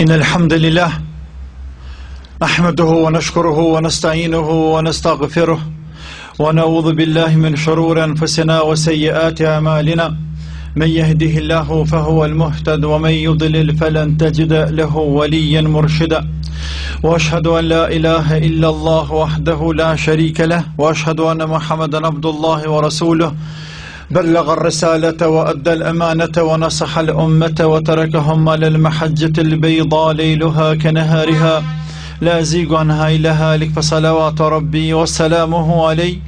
إن الحمد لله نحمده ونشكره ونستعينه ونستغفره ونعوذ بالله من شرور أنفسنا وسيئات أعمالنا من يهده الله فهو المهتد ومن يضلل فلن تجد له وليا مرشدا وأشهد أن لا إله إلا الله وحده لا شريك له وأشهد أن محمدا عبد الله ورسوله بلغ الرسالة وأدى الأمانة ونصح الأمة وتركهم على المحجة البيضاء ليلها كنهارها لا زيغ عنها إلا هالك فصلوات ربي وسلامه عليه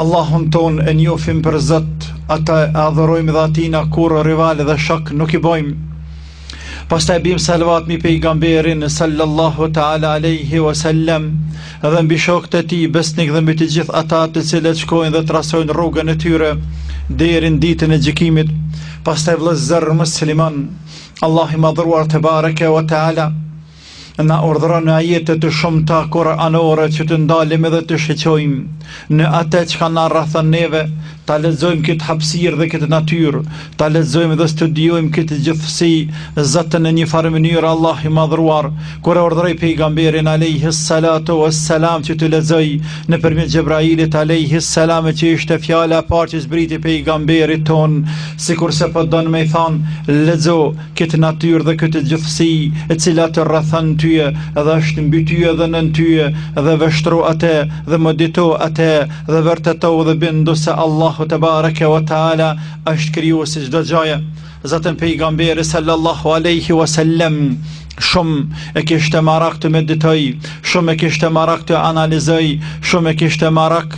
Allahun tonë e njofim për Zot, atë e adhurojmë dhe atina kurrë rival dhe shok nuk i bojmë. Pastaj bim salavat mbi pejgamberin sallallahu ta'ala aleyhi wa sallam dhe mbi shokët e tij besnik dhe mbi të gjithë ata të cilët shkojnë dhe trasojnë rrugën e tyre deri n'ditën e gjykimit. Pastaj vllezër musliman, Allahu i madhëruar tebareke wa ta'ala, Na urdhëron në ajete të shumta kur'anore që të ndalemi edhe të shiqojmë në atë çka na rrethon neve, ta lexojmë këtë hapësirë dhe këtë natyrë, ta lexojmë dhe studiojmë këtë gjithësi zaten në njëfarë mënyrë Allahu i madhëruar, kur e urdhëroi pejgamberin alejhi salatu e selam që të lexojë nëpërmjet Xhebrailit alejhi salam që ishte fjala e parë që i zbriti pejgamberit tonë, sikurse po don me i thonë, lexo, këtë natyrë dhe këtë gjithësi e cila të rrethon ty dhe është mbi ty dhe nën ty dhe vështro atë dhe medito atë dhe vërteto dhe bindu se Allahu tebareke wa ta'ala është krijues i çdo gjëje zaten pejgamberi sallallahu aleyhi wa sallem shumë e kishte marak të meditojë shumë e kishte marak të analizojë shumë e kishte marak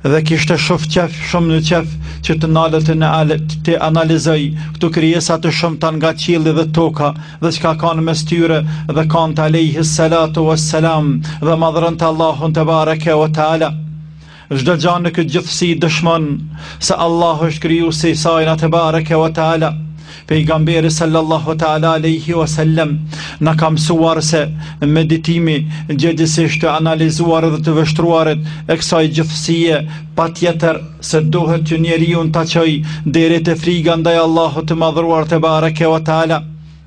Dhe kishte shumë qef, shumë në qef, që të nalet, të nalet, të analizojë këto krijesa të shumta nga qielli dhe toka, dhe çka ka në mes tyre, dhe kante alejhi salatu vë selam, dhe madhëronte Allahun tebareke vë teala. Çdo gja në këtë gjithësi dëshmon, se Allahu është krijuesi i sajna tebareke vë teala. Pejgamberi sallallahu ta'ala aleyhi wa sallam na ka mësuar se meditimi gjegjësisht të analizuarit dhe të vështruarit e kësaj gjithësie patjetër se duhet që njeriun ta çojë deri te friga ndaj Allahut të madhëruar tebareke wa ta'ala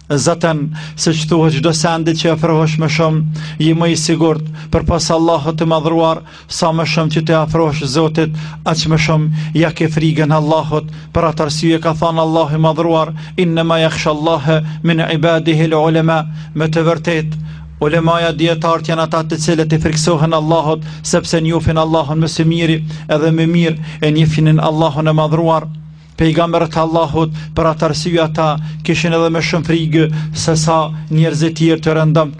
Zaten, siç thuhet çdo sendi që i afrohesh më shumë, je më i sigurt, përpos Allahut të madhëruar, Sa më shumë që të afrohesh Zotit, aq më shumë ia ke frigën Allahut. Për atë arsye ka thënë Allahu i Madhëruar, "Inna ma yakhshallaha min ibadihi al-ulama." Me të vërtetë, Ulemaja dijetarët janë ata të cilët i frikësohen Allahut, sepse njofin Allahun më së miri edhe më mirë e njifnin Allahun e madhëruar pejgamberët e Allahut, për atë arsye ata kishin edhe më shumë frigë se sa njerëzit tjerë të rëndomtë.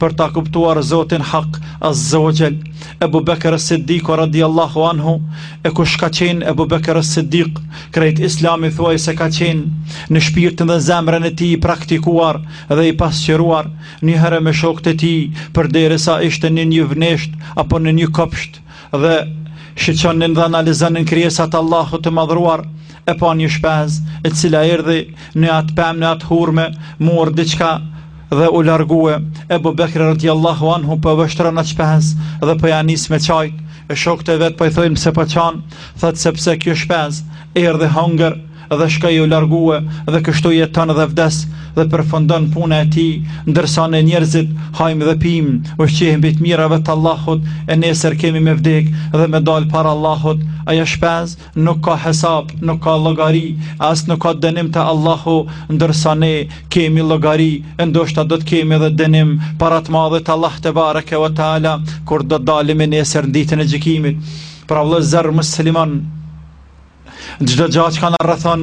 Për ta kuptuar Zotin Hak Azzawajal, Ebu Bekër Siddiqu radiallahu anhu, e kush ka qenë Ebu Bekër Siddiq, krejt islami thuajse ka qenë në shpirtin dhe zemrën e tij i praktikuar dhe i pasqyruar, një herë me shokët e tij, përderisa ishte në një vnesht apo në një kopsht, Dhe shiqonin dhe analizonin krijesat e Allahut të madhruar, e pa një shpez, e cila erdhi në atë pemë, në atë hurme, murr diçka dhe u largue, Ebu Bekri radijallahu anhu po vështron atë shpez dhe po ja nis me qajtë, e shokët e vet po i thojnë pse po qan, thotë sepse kjo shpez, erdhi hongër, dhe shkoi u largue dhe kështu jeton dhe vdes dhe përfundon puna e tij ndërsa ne njerëzit hajmë dhe pim ushqehemi prej të mirave të Allahut e nesër kemi me vdek dhe me dal para Allahut ajo shpez nuk ka hesap nuk ka llogari as nuk ka dënim te Allahu ndërsa ne kemi llogari e ndoshta do të kemi edhe dënim para të madhit Allah tebareke ve teala kur do të dalim nesër në ditën e gjykimit pra vëllezër musliman Çdo gja çka na rrethon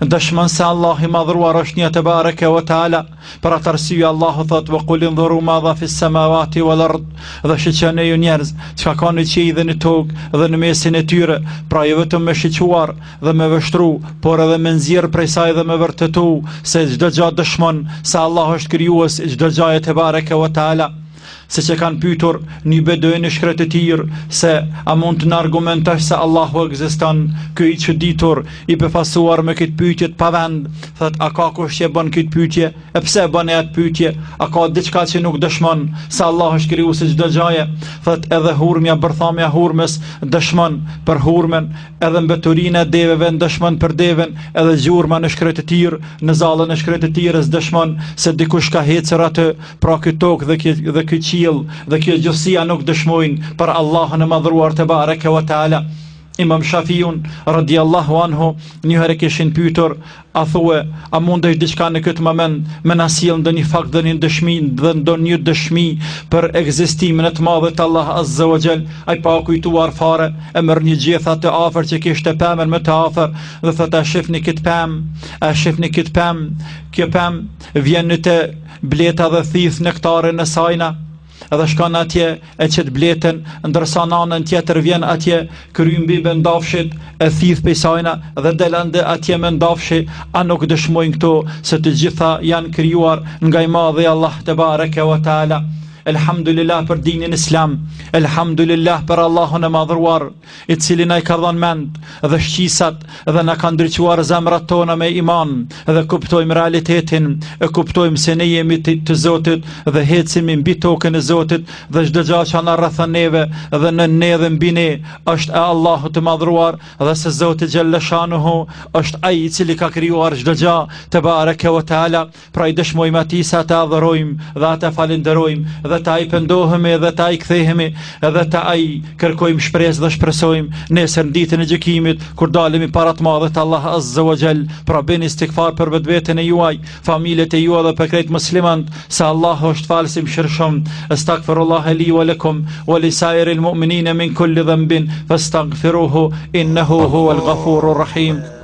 dëshmon se Allah i madhruar është një tebareke ve teala, për atë arsye Allahu thotë ve kul indhuru madha fis semavati vel erd, dhe shiqoni ju njerëz, çka ka në qiej dhe në tokë dhe në mesin e tyre, pra jo vetëm me shiquar dhe me vështru, por edhe me nxjerr prej saj dhe me vërtetu, se çdo gja dëshmon se Allah është krijues i çdo gjaje tebareke ve teala. Siç e kanë pytur një beduin në shkretëtirë se a mund të na argumentosh se Allahu ekziston, ky i çuditur, i befasuar me këtë pytje të pavend, thotë a ka kush që e bën këtë pytje, e pse e bëne atë pytje, a ka diçka që nuk dëshmon se Allahu është krijuesi i çdo gjaje, thotë edhe hurmja, bërthama e hurmës, dëshmon për hurmën, edhe mbeturina e deveve dëshmon për deven, edhe gjurma në shkretëtirë, në zallën e shkretëtirës dëshmon se dikush ka hecur aty, Pra këtë tokë dhe, kë, dhe këtë qiell dhe kjo gjithësia nuk dëshmojnë për Allahun e madhruar tebareke ve teala. Imam Shafiun, radijallahu anhu, njëherë e kishin pytur, a thue, a mundesh ti diçka në këtë moment, me na sjell ndonjë fakt dhe një dëshmi, dhe ndonjë dëshmi për egzistimin e të madhit Allah Azze ve Xhel, ai pa kujtuar fare, e merr një gjethe të afërt që kishte pemën më të afërt, dhe thotë a shifni këtë pemë, a shifni këtë pemë, kjo pemë, Vjen në të bleta dhe thith nektarin e sajna, edhe shkon atje e qet bletën, ndërsa n'anën tjetër vjen atje, krymbi i mëndafshit e thith prej sajna dhe del andej atje mëndafshi, a nuk dëshmojnë këto se të gjitha janë krijuar nga i madhi Allah tebareke ve teala. Elhamdulillah për dinin islam, elhamdulillah për Allahun e madhruar, i cili na i ka dhënë mend dhe shqisat dhe na ka ndriçuar zemrat tona me iman dhe kuptojmë realitetin e kuptojmë se ne jemi të, të Zotit dhe hecim mbi tokën e Zotit dhe çdo gjë që na rrethon neve dhe në ne dhe mbi ne është e Allahut të madhruar dhe se Zoti xhelleshanuhu është ai i cili ka krijuar çdo gjë tebareke ve teala Pra i dëshmojmë atij se atë adhurojmë dhe atë falënderojmë dhe te ai pendohemi dhe te ai kthehemi dhe te ai kërkojmë shpresë dhe shpresojmë nesër në ditën e gjykimit kur dalemi para të madhit Allah Azza wa Gjell pra bëni istigfar për vetveten e juaj familjet e juaj dhe për krejt muslimanët se Allahu është falës i mëshirshëm estakfiru Allahe li wa lekum wa li sair il mu'minine min kulli dhenbin fa estakfiruhu innehu hu al gafuru rahim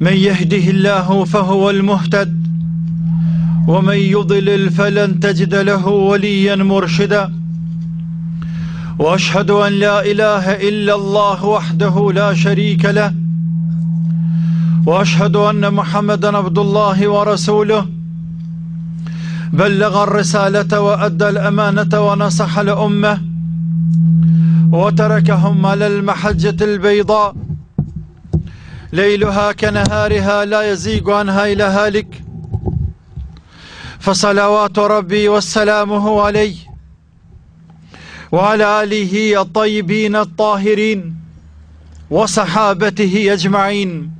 من يهده الله فهو المهتد ومن يضلل فلن تجد له وليا مرشدا وأشهد أن لا إله إلا الله وحده لا شريك له وأشهد أن محمدا عبد الله ورسوله بلغ الرسالة وأدى الأمانة ونصح الامه وتركهم على المحجة البيضاء ليلها كنهارها لا يزيغ عنها إلى هالك فصلوات ربي وسلامه عليه وعلى آله الطيبين الطاهرين وصحابته أجمعين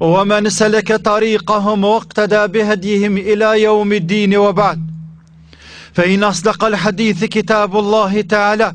ومن سلك طريقهم واقتدى بهديهم إلى يوم الدين وبعد فإن أصدق الحديث كتاب الله تعالى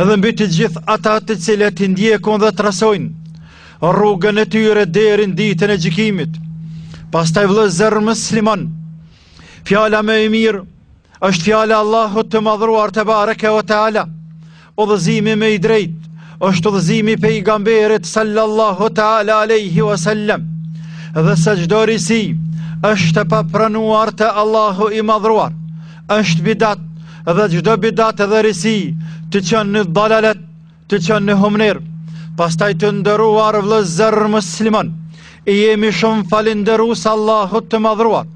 Edhe mbi të gjithë ata të cilët i ndjekin dhe trasojnë rrugën e tyre deri në ditën e gjykimit. Pastaj vëllezër musliman, fjala më e mirë është fjala e Allahut të madhëruar tebareke we teala. Udhëzimi më i drejtë është udhëzimi i pejgamberit sallallahu teala alaihi wasallam. Dhe se çdo risi është e papranuar te Allahu i madhëruar. është bidat dhe çdo bidat dhe risi të çon në dalalet të çon në humnerë pastaj të nderuar vëllezër musliman i jemi shumë falënderues Allahut të madhëruar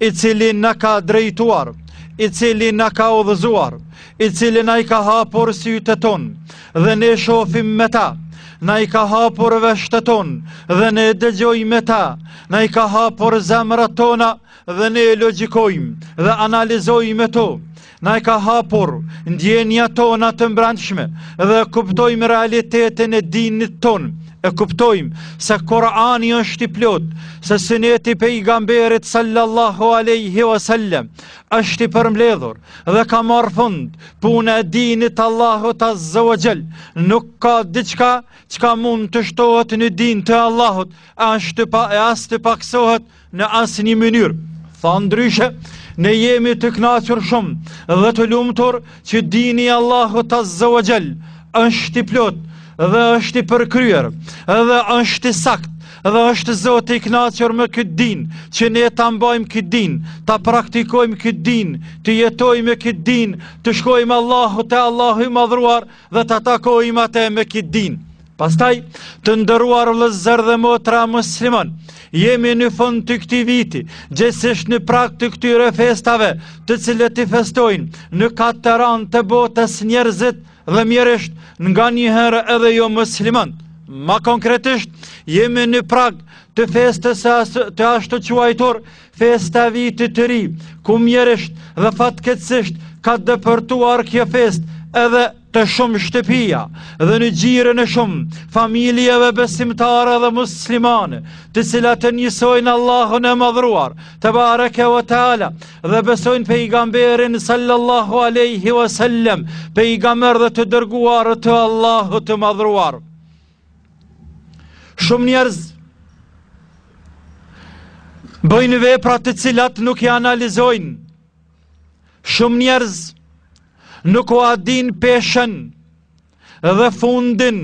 i cili na ka drejtuar i cili na ka udhëzuar i cili na i ka hapur sytë tonë dhe ne shofim me ta na i ka hapur veshët tonë dhe ne dëgjojmë me ta na i ka hapur zemrat tona dhe ne logjikojmë dhe analizojmë me to, na i ka hapur ndjenjat tona të mbrendshme dhe e kuptojmë realitetin e dinit tonë, e kuptojmë se Kurani është i plotë, se syneti i pejgamberit sallallahu aleyhi wa sallem, është i përmbledhur dhe ka marrë fund, puna e dinit të Allahut azze ve xhel, nuk ka diçka çka mund të shtohet në din të Allahut, pa, e as të pakësohet, Në asnjë mënyrë, tha ndryshe, ne jemi të kënaqur shumë dhe të lumtur që dini i Allahut azze ve xhel, është i plotë dhe është i përkryer dhe është i saktë dhe është Zoti i kënaqur me këtë din që ne ta mbajmë këtë din ta praktikojmë këtë din të jetojmë me këtë din të shkojmë Allahut te Allahu i madhëruar dhe ta takojmë atë me këtë din Pastaj, të nderuar vëllezër dhe motra musliman, jemi në fund të këtij viti, gjegjësisht në prag të këtyre festave, të cilët i festojnë në katër anë të botës njerëzit dhe mjerisht nganjëherë edhe jomuslimanët. Ma konkretisht, jemi në prag të festës të ashtuquajtur festa e vitit të ri, ku mjerisht dhe fatkeqësisht ka depërtuar kjo festë edhe të shumë shtëpia dhe në gjire në shumë familjeve besimtare dhe muslimane të cilat të njësojnë Allahun e madhruar të barek e vëtala dhe besojnë pe i gamberin sallallahu aleyhi wa sallem pe i gamer dhe të dërguar të Allahu të madhruar shumë njerëz bëjnë vepra të cilat nuk i analizojnë Shumë njerëz nuk ua dinë peshën dhe fundin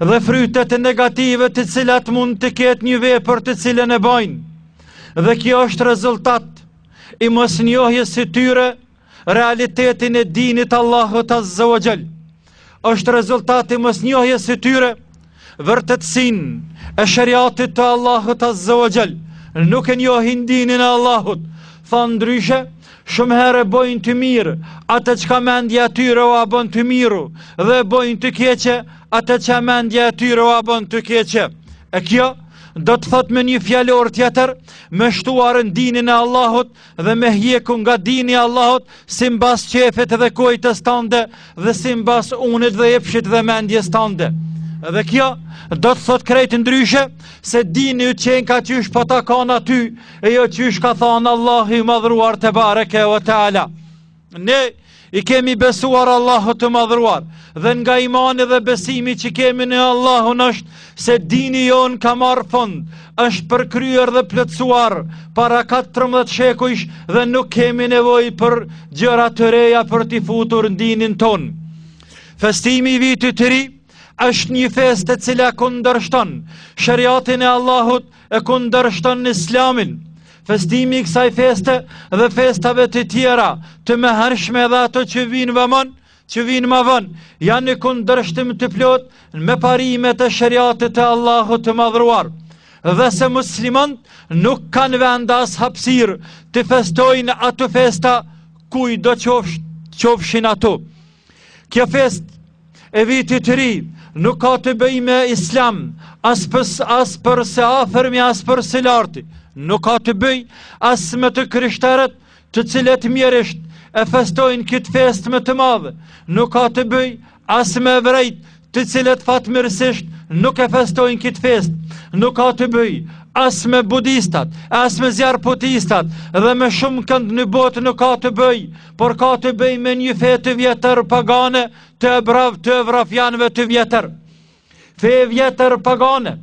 dhe frytet e negative të cilat mund të ketë një vepër të cilën e bajnë. Dhe kjo është rezultat i mosnjohjes së tyre realitetin e dinit Allahut Azza wa Jall. është rezultat i mosnjohjes së tyre vërtetësinë e sheriatit të Allahut Azza wa Jall nuk e njohin dinin e Allahut tha ndryshe shumë herë e bojnë të mirë atë çka mendja e tyre ua bon të mirë dhe e bojnë të keqe atë ça mendja e tyre ua bon të keqe e kjo do të thotë me një fjalor tjetër me shtuar në dinin e Allahut dhe me hjek nga dini i Allahut, simbas qefit dhe kokës tande, dhe simbas unit dhe epshit dhe mendjes tande. Dhe kjo, do të thotë krejt ndryshe, se dini u qenka qysh po ta kan ty, e jo qysh ka thanë Allahi i madhruar tebareke ve teala. Ne i kemi besuar Allahut të madhruar dhe nga imani dhe besimi që kemi në Allahun është se dini jonë ka marrë fund, është përkryer dhe plotësuar para 14 shekujsh dhe nuk kemi nevojë për gjëra të reja për t'i futur në dinin tonë. Festimi i vitit të ri është një festë e cila e kundërshton sheriatin e Allahut e kundërshton islamin. Festimi i kësaj feste dhe festave të tjera, të mëhershme dhe ato që vijnë ma vonë, që vijnë ma vonë, janë në kundërshtim të plotë me parimet e sheriatit të Allahut të madhruar. Dhe se muslimanët nuk kanë vend as hapësirë të festojnë ato festa kujdo qofsh qofshin ato. Kjo festë e vitit të ri nuk ka të bëjë me islam, as për as për së afërmi as për së largti. Nuk ka të bëjë as me të krishterët, të cilët mjerisht e festojnë këtë festë me të madhe. Nuk ka të bëjë as me evrejtë, të cilët fatmirësisht nuk e festojnë këtë festë, nuk ka të bëjë, as me budistat, as me zjarrputistat, dhe me shumë kënd në botë nuk ka të bëjë, por ka të bëjë me një fe të vjetër pagane, të evrop të evropianëve të vjetër. Fe e vjetër pagane,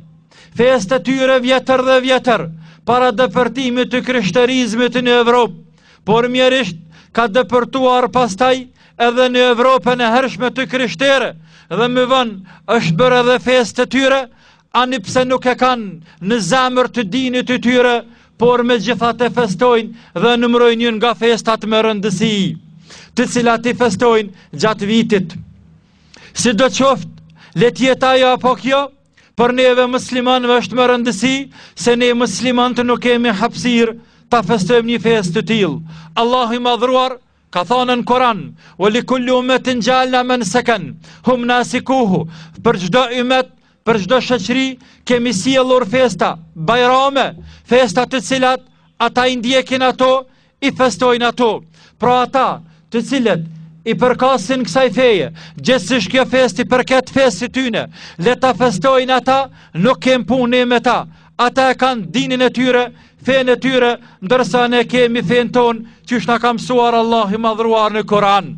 festë e tyre e vjetër dhe e vjetër, para depërtimit të krishterizmit në Evropë, por mjerisht ka depërtuar pastaj edhe në Evropën e hershme të krishterë, dhe më vonë është bërë edhe festë e tyre, ani pse nuk e kanë në zemër të dinit të tyre, por megjithatë e festojnë dhe e numërojnë një nga festat me rëndësi, të cilat i festojnë gjatë vitit. Sidoqoftë, le të jetë ajo apo kjo, Për neve muslimanëve është me rëndësi se ne muslimanët nuk kemi hapësirë ta festojmë një festë të tillë. Allahu i madhëruar ka thënë në Kur'an: "Wa li kulli ummatin ja'alna mansakan hum nasikuhu." Për çdo ymet, për çdo shoqëri kemi sjellur festa, bajrame, festa të cilat ata i ndjekin ato I festojnë ato, pra ata të cilët i përkasin kësaj feje, gjithsesi kjo festë i përket fesë së tyne, le ta festojnë ata, nuk kemi punë me ta, ata e kanë dinin e tyre, fenë e tyre, ndërsa ne kemi fenë tonë, qysh na ka mësuar Allahu i madhëruar në Kuran.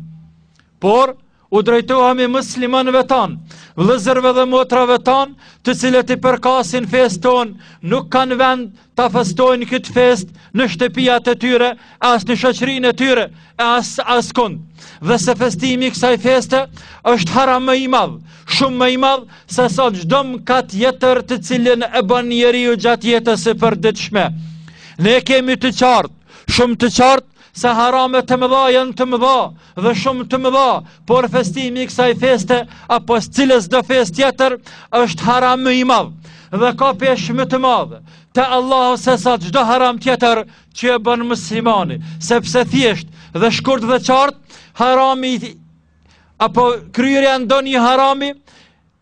Por, u drejtohemi muslimanëve tanë, vëllezërve dhe motrave tona, të cilët i përkasin fesë tonë, nuk kanë vend ta festojnë këtë festë në shtëpiat e tyre, as në shoqërinë e tyre, as, askund. Dhe se festimi i kësaj feste është haram i madh, shumë më i madh, sesa çdo mëkat tjetër të cilin e bën njeriu gjatë jetës së përditshme. Ne e kemi të qartë, shumë të qartë, se haramet e mëdha janë të mëdha dhe shumë të mëdha, por festimi i kësaj feste apo cilësdo festë tjetër është haram më i madh dhe ka peshë më të madhe te Allahu sesa çdo haram tjetër që e bën muslimani, sepse thjesht dhe shkurt dhe qartë harami apo kryerja e ndonjë harami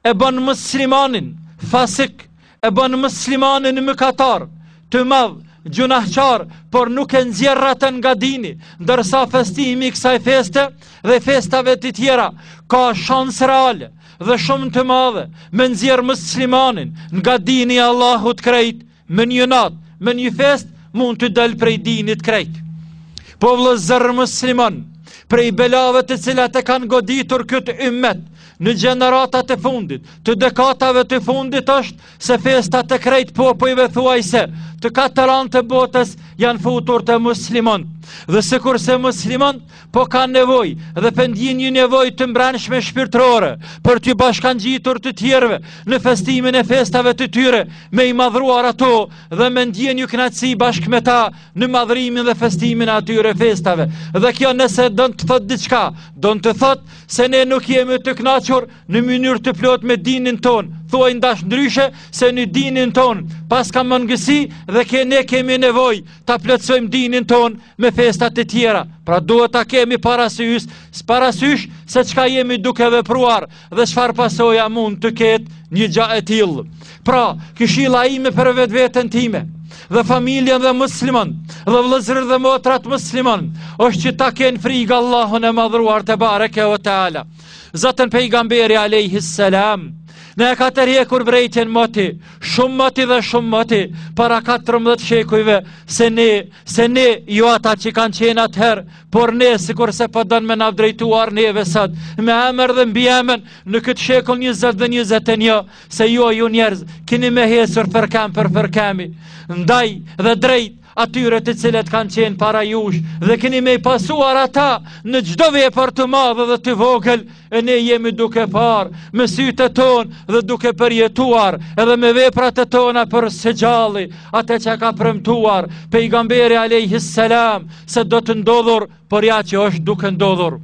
e bën muslimanin fasik, e bën muslimanin mëkatar të madh, gjynahqar, por nuk e nxjerr atë nga dini, ndërsa festimi i kësaj feste dhe festave të tjera ka shansë reale dhe shumë të madhe me nxjerr muslimanin nga dini i Allahut krejt Me një natë, me një festë, mund të dalë prej dinit krejt. Po vëllezër muslimanë, prej belave të cilat e kanë goditur këtë ymet, në gjeneratat e fundit, të dekadave të fundit është se festat e krejt popujve thuajse të katër anëve të botës janë futur te muslimanët. Dhe sikurse muslimanët, po kanë nevojë dhe po ndiejnë një nevojë të brendshme shpirtërore për t'iu bashkëngjitur të tjerëve në festimin e festave të tyre me i madhëruar ato dhe me ndie një kënaqësi bashkë me ta në madhërimin dhe festimin e atyre festave dhe kjo nëse don të thotë diçka don të thotë se ne nuk jemi të kënaqur në mënyrë të plotë me dinin tonë thuaj ndash ndryshe se në dinin tonë paska mangësi dhe që ne kemi nevojë ta plotësojmë dinin tonë me festat e tjera. Pra duhet ta kemi parasysh, parasysh se çka jemi duke vepruar dhe çfarë pasoja mund të ketë një gjë e tillë. Pra, këshilla ime për vetveten time dhe familjen dhe muslimanët dhe vëllezërit dhe motrat muslimane është që ta kenë frikë Allahun e madhëruar tebareke ue teala. Zaten pejgamberi alejhi selam na e ka tërhequr vërejtjen moti shumë moti dhe shumë moti para 14 shekujve se ne, se ne jo ata që kanë qenë atëherë, por ne sikurse po don me na u drejtuar neve sot, me emër dhe mbiemër në këtë shekull 20 dhe 21, se ju ju njerëz, kini me ecur ferkem për ferkemi, ndaj dhe drejt, atyre të cilët kanë qenë para jush dhe keni me pasuar ata në çdo vepër të madhe dhe të vogël e ne jemi duke parë me sytë tonë dhe duke përjetuar edhe me veprat e tona për së gjalli atë që ka premtuar pejgamberi a.s. se do të ndodhur por ja që është duke ndodhur.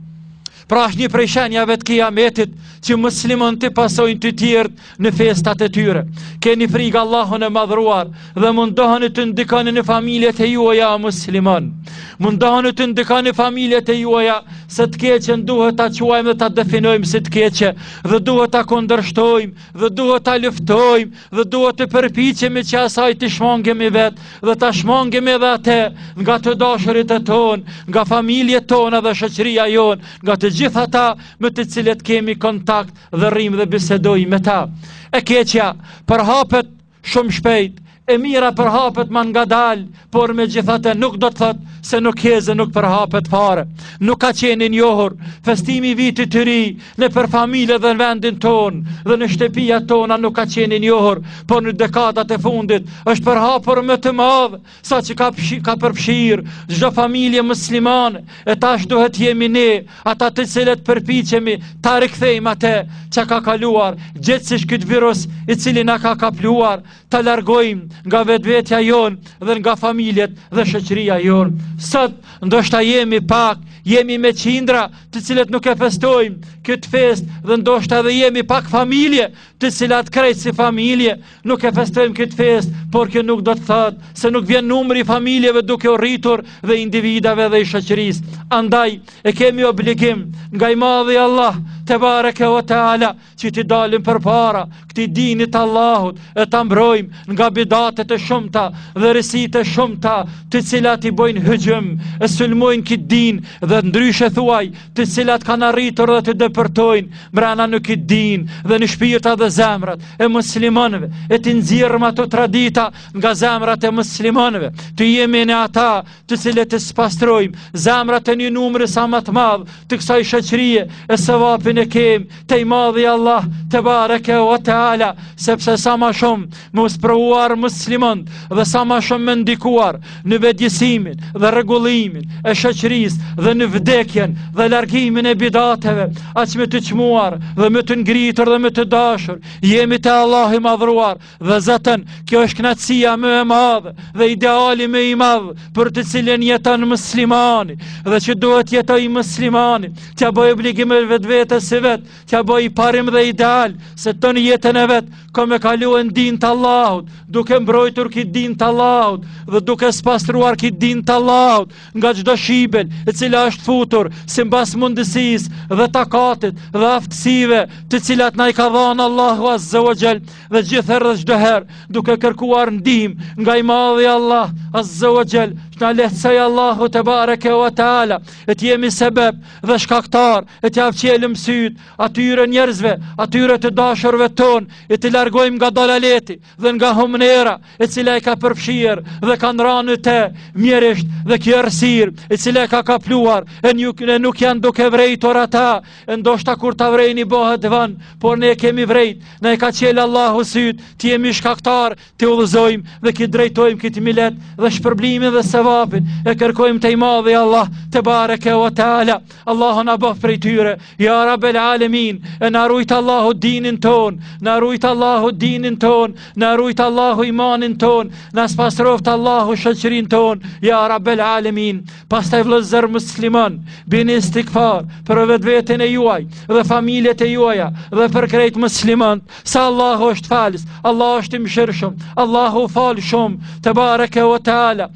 Pra është një prej shenjave të kiametit që muslimanët t'i pasojnë të tjerët në festat e tyre. Keni frikë Allahun e madhëruar dhe mundohuni të ndikoni në familjet e juaja muslimanë. Mundohuni të ndikoni familjet e juaja se të keqen duhet ta quajmë dhe ta definojmë si të keqe dhe duhet ta kundërshtojmë dhe duhet ta luftojmë dhe duhet të përpiqemi që asaj t'i shmangemi vetë dhe ta shmangemi edhe atë nga të dashurit e tonë, nga familjet tona dhe shoqëria jonë, nga të gjithë ata me të cilët kemi kontakt dhe rrimë dhe bisedojmë me ta. E keqja përhapet shumë shpejt, e mira përhapet më ngadalë, por megjithatë nuk do të thotë se nuk heze nuk përhapet fare. Nuk ka qenë njohur festimi i vitit të ri nëpër familje dhe në vendin tonë dhe në shtëpitë tona nuk ka qenë njohur, por në dekadat e fundit është përhapur me të madhe saqë ka, pëshi, ka përfshirë çdo familje muslimane e tash duhet të jemi ne ata të cilët përpiqemi ta rikthejmë atë që ka kaluar gjegjësisht këtë virus i cili na ka kapluar ta largojmë nga vetvetja jonë dhe nga familjet dhe shoqëria jonë. Sot, ndoshta jemi pak, jemi me qindra të cilët nuk e festojmë këtë festë dhe ndoshta edhe jemi pak familje të cilat krejt si familje nuk e festojmë këtë festë, por kjo nuk do të thotë se nuk vjen numri i familjeve duke u rritur dhe individëve dhe i shoqërisë. Andaj, e kemi obligim nga i madhi Allah tebareke ue teala, që t'i dalim përpara, këtij dinit të Allahut, e ta mbrojmë nga bidatet e shumta dhe risitë e shumta, të cilat i bojnë hyxhum, e sulmojnë këtë din dhe ndryshe thuaj, të cilat kanë arritur dhe të depërtojnë, mrena në këtë din dhe në shpirta dhe zemrat e muslimanëve, e t'i nxjerrim ato tradita nga zemrat e muslimanëve, të jemi ne ata, të cilët i spastrojmë, zemrat e një numri sa më të madh të kësaj shoqërie, e sevapin e kem, te i madhi Allah, tebareke ue teala, sepse sa më shumë me u sprovuar muslimanët dhe sa më shumë me ndikuar në vetëdijesimin dhe rregullimin e shoqërisë dhe në vdekjen dhe largimin e bidateve, aq më të çmuar dhe më të ngritur dhe më të dashur, jemi te Allahu i madhëruar, Dhe zaten, kjo është kënaqësia më e madhe dhe ideali më i madh për të cilën jeton muslimani dhe që duhet të jetojë muslimani, t'ia bojë obligim vetvetes së vet, t'ia bojë parim dhe ideal se tanë jetën e vet, ka me kalu në din të Allahut, duke mbrojtur këtë din të Allahut dhe duke spastruar këtë din të Allahut, nga çdo shubhe e cila është futur simbas mundësisë dhe takatit dhe aftësive të cilat na i ka dhanë Allahu Azze ue Xhel dhe gjithherë dhe çdoherë duke kërkuar ndihmë nga i madhi Allah Azze ue Xhel që na lehtësojë Allahu tebareke ue teala e të jemi sebeb dhe shkaktarë e t'jav çelim sytë atyre njerëzve atyre të dashurve tanë e t'i largojmë nga dalaleti dhe nga humnera e cila e ka përfshirë dhe kanë ra në te mjerisht dhe kjo errësirë e cila e ka kapluar e, e nuk janë duke vrejtur ata e ndoshta kur ta vrejnë bëhet vonë por ne e kemi vrejt na i ka çelë Allahu sytë të jemi shkaktarë t'i udhëzojmë dhe t'i drejtojmë këtë milet dhe shpërblimin dhe sevapin e kërkojmë te i madhi Allah tebareke ue teala Allahu na bëftë prej tyre, ja Rabbel Alemin, e na rujt Allahu dinin ton, na rujt Allahu dinin ton, na rujt Allahu imanin ton, na spastroft Allahu shoqërinë tonë, ja Rabbel Alemin, pastaj vëllezër muslimanë, bini istigfar, për vetveten e juaj, dhe familjet e juaja, dhe për krejt muslimanët, se Allahu është falës, Allahu është i mëshirshëm, Allahu fal shumë, tebareke ue teala,